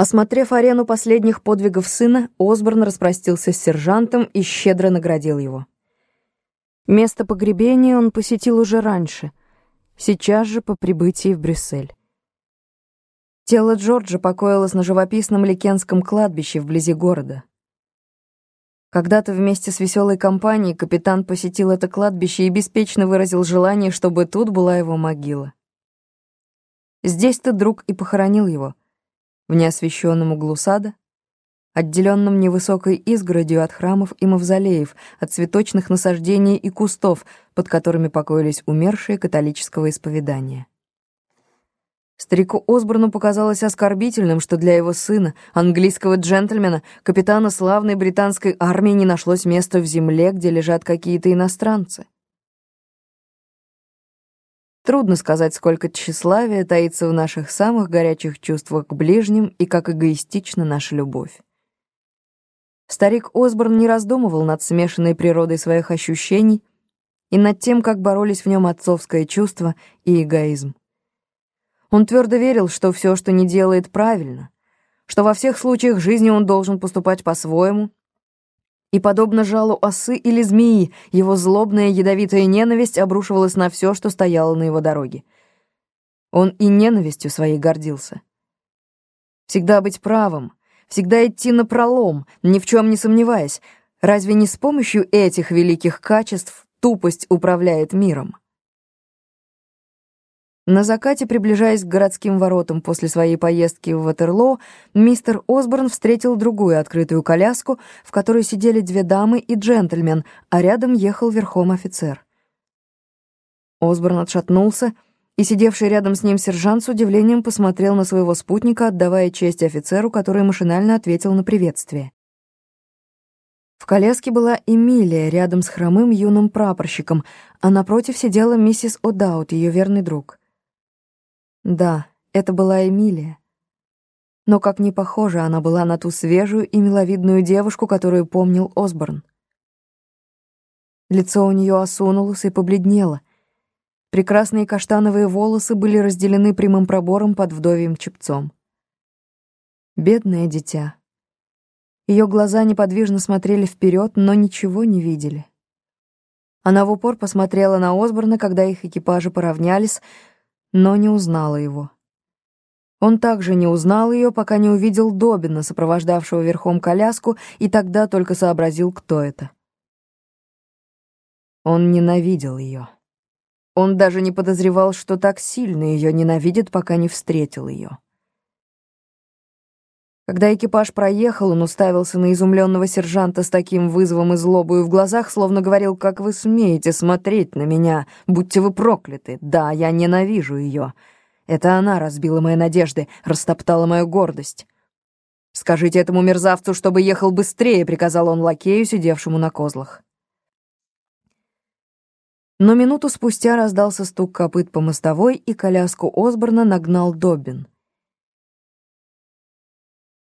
Осмотрев арену последних подвигов сына, Осборн распростился с сержантом и щедро наградил его. Место погребения он посетил уже раньше, сейчас же по прибытии в Брюссель. Тело Джорджа покоилось на живописном Ликенском кладбище вблизи города. Когда-то вместе с веселой компанией капитан посетил это кладбище и беспечно выразил желание, чтобы тут была его могила. Здесь-то друг и похоронил его — в неосвещенном углу сада, отделенном невысокой изгородью от храмов и мавзолеев, от цветочных насаждений и кустов, под которыми покоились умершие католического исповедания. Старику Осборну показалось оскорбительным, что для его сына, английского джентльмена, капитана славной британской армии не нашлось места в земле, где лежат какие-то иностранцы. Трудно сказать, сколько тщеславия таится в наших самых горячих чувствах к ближним и как эгоистична наша любовь. Старик Осборн не раздумывал над смешанной природой своих ощущений и над тем, как боролись в нем отцовское чувство и эгоизм. Он твердо верил, что все, что не делает, правильно, что во всех случаях жизни он должен поступать по-своему, и, подобно жалу осы или змеи, его злобная ядовитая ненависть обрушивалась на все, что стояло на его дороге. Он и ненавистью своей гордился. Всегда быть правым, всегда идти на пролом, ни в чем не сомневаясь. Разве не с помощью этих великих качеств тупость управляет миром? На закате, приближаясь к городским воротам после своей поездки в Ватерлоо, мистер Осборн встретил другую открытую коляску, в которой сидели две дамы и джентльмен, а рядом ехал верхом офицер. Осборн отшатнулся, и сидевший рядом с ним сержант с удивлением посмотрел на своего спутника, отдавая честь офицеру, который машинально ответил на приветствие. В коляске была Эмилия рядом с хромым юным прапорщиком, а напротив сидела миссис О'Даут, ее верный друг. Да, это была Эмилия. Но как не похожа она была на ту свежую и миловидную девушку, которую помнил Осборн. Лицо у нее осунулось и побледнело. Прекрасные каштановые волосы были разделены прямым пробором под вдовьим чепцом. Бедное дитя. Ее глаза неподвижно смотрели вперед, но ничего не видели. Она в упор посмотрела на Осборна, когда их экипажи поравнялись, но не узнала его. Он также не узнал ее, пока не увидел Добина, сопровождавшего верхом коляску, и тогда только сообразил, кто это. Он ненавидел ее. Он даже не подозревал, что так сильно ее ненавидит, пока не встретил ее. Когда экипаж проехал, он уставился на изумленного сержанта с таким вызовом и злобою в глазах, словно говорил, «Как вы смеете смотреть на меня? Будьте вы прокляты! Да, я ненавижу ее. Это она разбила мои надежды, растоптала мою гордость». «Скажите этому мерзавцу, чтобы ехал быстрее», — приказал он лакею, сидевшему на козлах. Но минуту спустя раздался стук копыт по мостовой, и коляску Осборна нагнал Добин.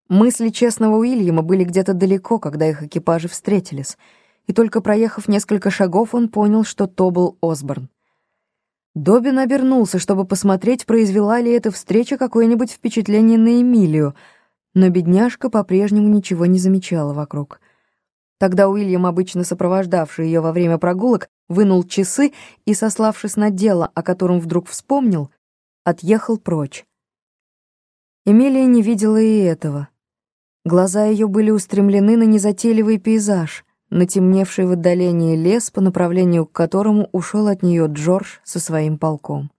Мысли честного Уильяма были где-то далеко, когда их экипажи встретились, и только проехав несколько шагов, он понял, что то был Осборн. Добин обернулся, чтобы посмотреть, произвела ли эта встреча какое-нибудь впечатление на Эмилию, но бедняжка по-прежнему ничего не замечала вокруг. Тогда Уильям, обычно сопровождавший ее во время прогулок, вынул часы и, сославшись на дело, о котором вдруг вспомнил, отъехал прочь. Эмилия не видела и этого. Глаза ее были устремлены на незатейливый пейзаж, на темневший в отдалении лес, по направлению к которому ушел от нее Джордж со своим полком.